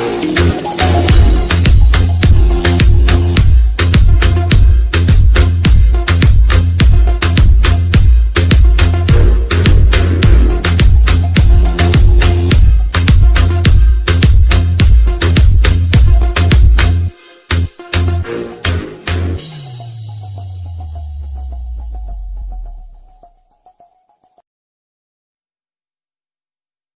you.